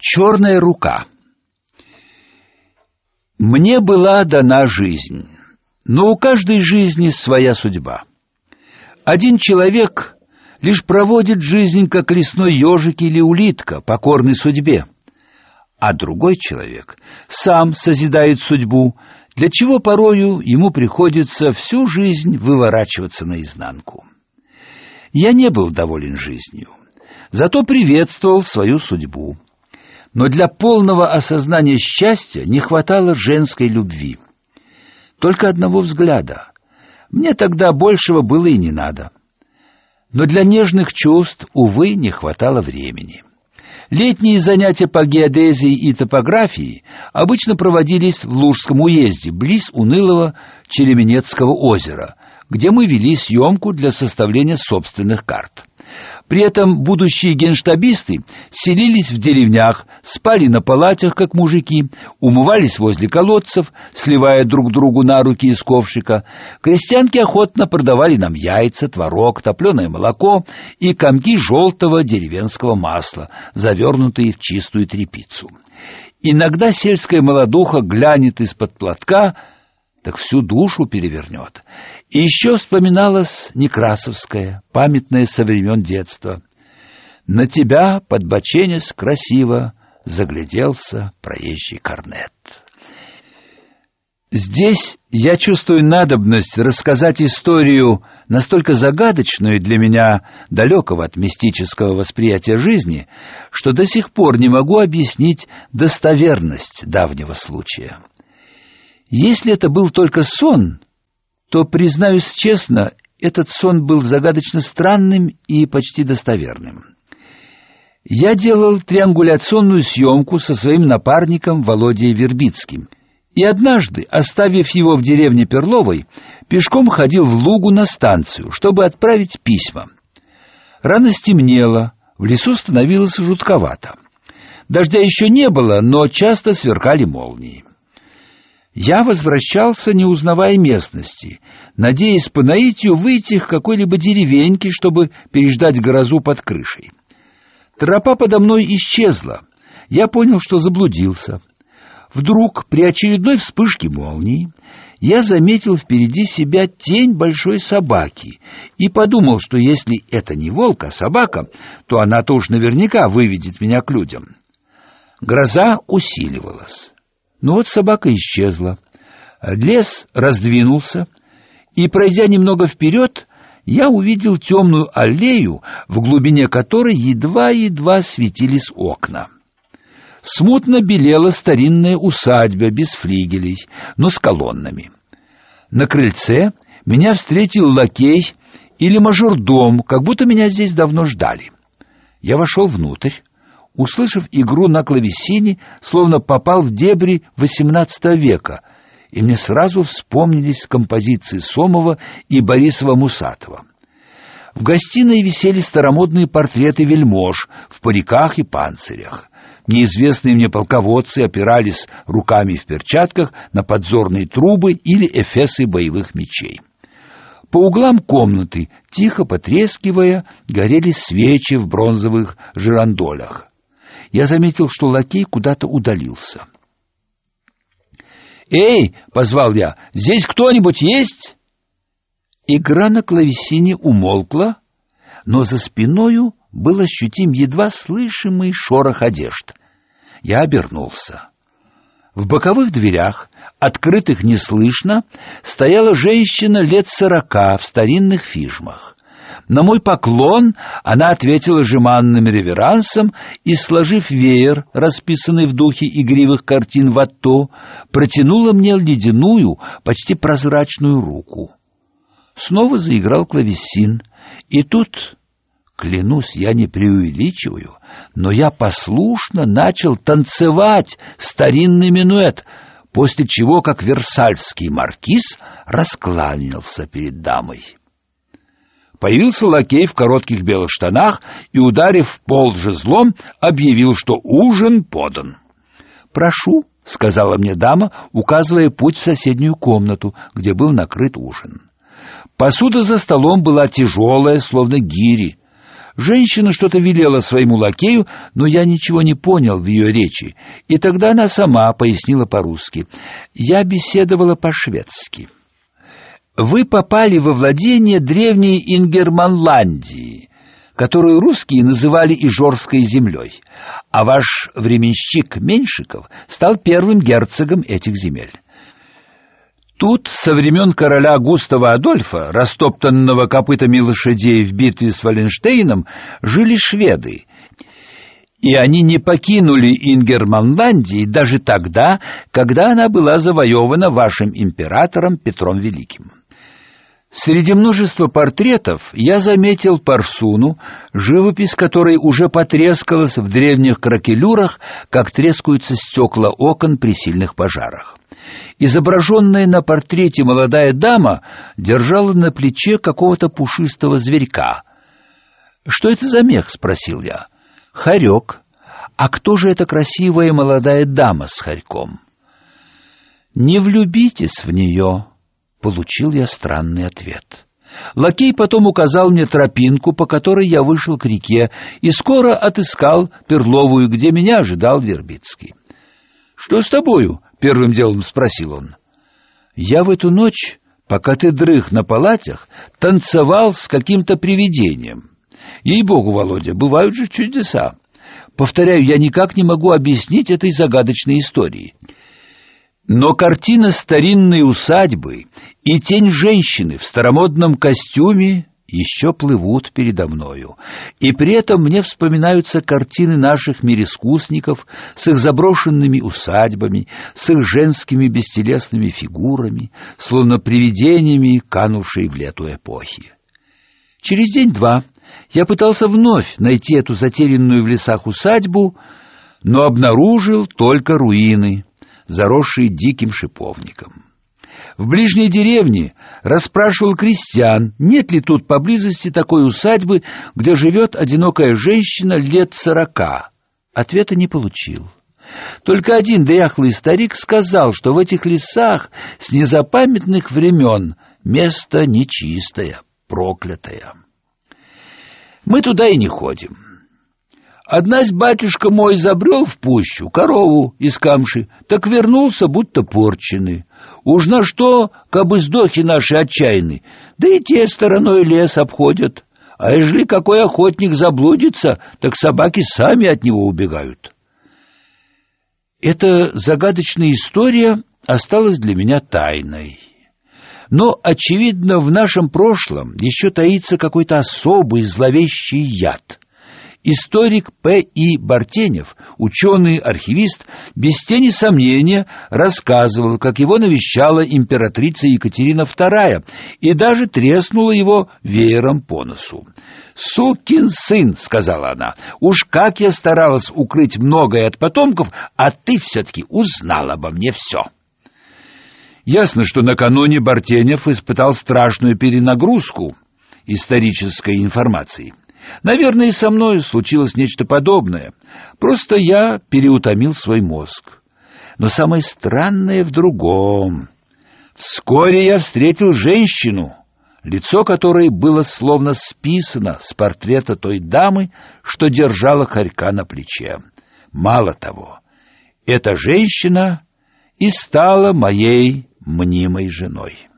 Черная рука. Мне была дана жизнь, но у каждой жизни своя судьба. Один человек лишь проводит жизнь, как лесной ежик или улитка, покорный судьбе, а другой человек сам созидает судьбу, для чего порою ему приходится всю жизнь выворачиваться наизнанку. Я не был доволен жизнью, зато приветствовал свою судьбу. Но для полного осознания счастья не хватало женской любви. Только одного взгляда. Мне тогда большего было и не надо. Но для нежных чувств, увы, не хватало времени. Летние занятия по геодезии и топографии обычно проводились в Лужском уезде, близ унылого Череменецкого озера, где мы вели съемку для составления собственных карт. При этом будущие генштабисты селились в деревнях, спали на палатях, как мужики, умывались возле колодцев, сливая друг другу на руки из ковшика. Крестьянки охотно продавали нам яйца, творог, топленое молоко и комки желтого деревенского масла, завернутые в чистую тряпицу. Иногда сельская молодуха глянет из-под платка, так всю душу перевернет. И еще вспоминалась Некрасовская, памятная со времен детства. На тебя, подбоченясь красиво, загляделся проезжий корнет. Здесь я чувствую надобность рассказать историю настолько загадочную для меня, далекого от мистического восприятия жизни, что до сих пор не могу объяснить достоверность давнего случая. Если это был только сон, то, признаюсь честно, этот сон был загадочно странным и почти достоверным. Я делал триангуляционную съемку со своим напарником Володей Вербицким. И однажды, оставив его в деревне Перловой, пешком ходил в Лугу на станцию, чтобы отправить письма. Рано стемнело, в лесу становилось жутковато. Дождя еще не было, но часто сверкали молнии. Я возвращался, не узнавая местности, надеясь по наитию выйти к какой-либо деревеньке, чтобы переждать грозу под крышей. Тропа подо мной исчезла. Я понял, что заблудился. Вдруг, при очередной вспышке молнии, я заметил впереди себя тень большой собаки и подумал, что если это не волк, а собака, то она-то уж наверняка выведет меня к людям. Гроза усиливалась. Но вот собака исчезла. Лес раздвинулся, и, пройдя немного вперед, я увидел темную аллею, в глубине которой едва-едва светились окна. Смутно белела старинная усадьба без флигелей, но с колоннами. На крыльце меня встретил лакей или мажордом, как будто меня здесь давно ждали. Я вошел внутрь, услышав игру на клавесине, словно попал в дебри XVIII века, и мне сразу вспомнились композиции Сомова и Борисова Мусатова. В гостиной висели старомодные портреты вельмож в париках и панцирях. Неизвестные мне полководцы опирались руками в перчатках на подзорные трубы или эфесы боевых мечей. По углам комнаты, тихо потрескивая, горели свечи в бронзовых жирандолях я заметил, что лакей куда-то удалился. «Эй!» — позвал я. «Здесь кто-нибудь есть?» Игра на клавесине умолкла, но за спиною был ощутим едва слышимый шорох одежд. Я обернулся. В боковых дверях, открытых неслышно, стояла женщина лет сорока в старинных фижмах. На мой поклон она ответила жеманным реверансом и, сложив веер, расписанный в духе игривых картин Ватто, протянула мне ледяную, почти прозрачную руку. Снова заиграл клавесин, и тут, клянусь, я не преувеличиваю, но я послушно начал танцевать старинный минуэт, после чего, как версальский маркиз, раскланялся перед дамой. Появился лакей в коротких белых штанах и, ударив пол жезлом, объявил, что ужин подан. «Прошу», — сказала мне дама, указывая путь в соседнюю комнату, где был накрыт ужин. Посуда за столом была тяжелая, словно гири. Женщина что-то велела своему лакею, но я ничего не понял в ее речи, и тогда она сама пояснила по-русски. Я беседовала по-шведски. Вы попали во владение древней Ингерманландии, которую русские называли Ижорской землей, а ваш временщик Меньшиков стал первым герцогом этих земель. Тут со времен короля Густава Адольфа, растоптанного копытами лошадей в битве с Валенштейном, жили шведы. И они не покинули Ингерманландии даже тогда, когда она была завоевана вашим императором Петром Великим. Среди множества портретов я заметил парсуну, живопись которой уже потрескалась в древних кракелюрах, как трескаются стекла окон при сильных пожарах. Изображенная на портрете молодая дама держала на плече какого-то пушистого зверька. «Что это за мех?» — спросил я. «Хорек. А кто же эта красивая молодая дама с хорьком?» «Не влюбитесь в нее», — получил я странный ответ. Лакей потом указал мне тропинку, по которой я вышел к реке, и скоро отыскал Перловую, где меня ожидал Вербицкий. «Что с тобою?» первым делом спросил он. Я в эту ночь, пока ты дрых на палатях, танцевал с каким-то привидением. Ей-богу, Володя, бывают же чудеса. Повторяю, я никак не могу объяснить этой загадочной истории. Но картина старинной усадьбы и тень женщины в старомодном костюме еще плывут передо мною, и при этом мне вспоминаются картины наших мирискусников с их заброшенными усадьбами, с их женскими бестелесными фигурами, словно привидениями, канувшие в лету эпохи. Через день-два я пытался вновь найти эту затерянную в лесах усадьбу, но обнаружил только руины, заросшие диким шиповником. В ближней деревне расспрашивал крестьян, нет ли тут поблизости такой усадьбы, где живет одинокая женщина лет сорока. Ответа не получил. Только один дряхлый старик сказал, что в этих лесах с незапамятных времен место нечистое, проклятое. Мы туда и не ходим. Однась батюшка мой забрел в пущу корову из камши, так вернулся, будто порченый. Уж на что, кабы сдохи наши отчаянны, да и те стороной лес обходят. А ежели какой охотник заблудится, так собаки сами от него убегают. Эта загадочная история осталась для меня тайной. Но, очевидно, в нашем прошлом еще таится какой-то особый зловещий яд — Историк П.И. Бартенев, ученый-архивист, без тени сомнения рассказывал, как его навещала императрица Екатерина II и даже треснула его веером по носу. «Сукин сын», — сказала она, — «уж как я старалась укрыть многое от потомков, а ты все-таки узнал обо мне все». Ясно, что накануне Бартенев испытал страшную перенагрузку исторической информации. Наверное, и со мной случилось нечто подобное. Просто я переутомил свой мозг. Но самое странное в другом. Вскоре я встретил женщину, лицо которой было словно списано с портрета той дамы, что держала хорька на плече. Мало того, эта женщина и стала моей мнимой женой.